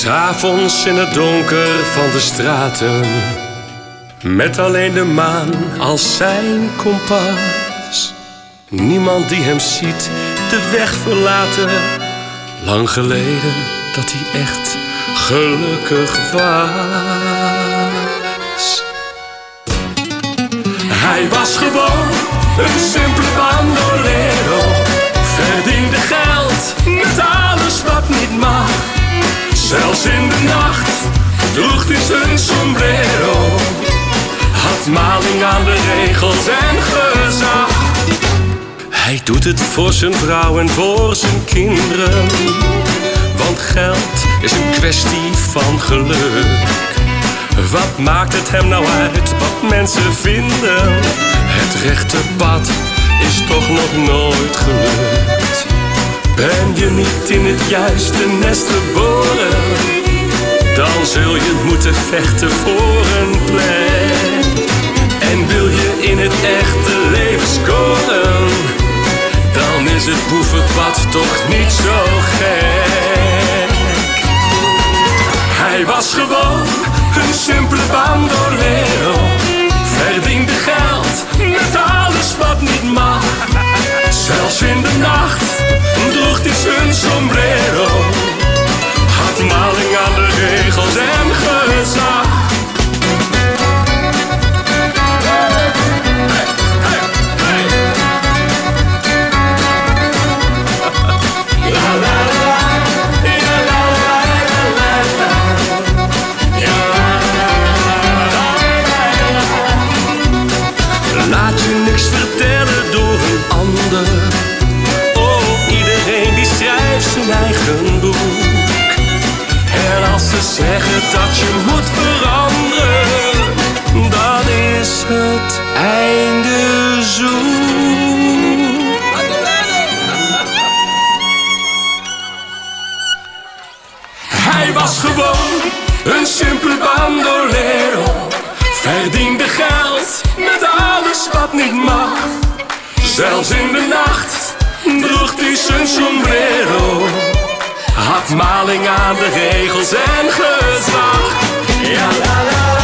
S'avonds in het donker van de straten, met alleen de maan als zijn kompas. Niemand die hem ziet de weg verlaten. Lang geleden dat hij echt gelukkig was. Hij was gewoon een simpele bandolero. Verdiende geld met Zelfs in de nacht droeg hij zijn sombrero. Had maling aan de regels en gezag. Hij doet het voor zijn vrouw en voor zijn kinderen. Want geld is een kwestie van geluk. Wat maakt het hem nou uit wat mensen vinden? Het rechte pad is toch nog nooit gelukt. Je niet in het juiste nest geboren? Dan zul je moeten vechten voor een plek. En wil je in het echte leven scoren? Dan is het boevenpad toch niet zo gek. En als ze zeggen dat je moet veranderen, dan is het einde zoek. Hij was gewoon een simpele bandolero. Verdiende geld met alles wat niet mag. Zelfs in de nacht droeg hij zijn sombrero. Had maling aan de regels en gezag. Ja, la, la.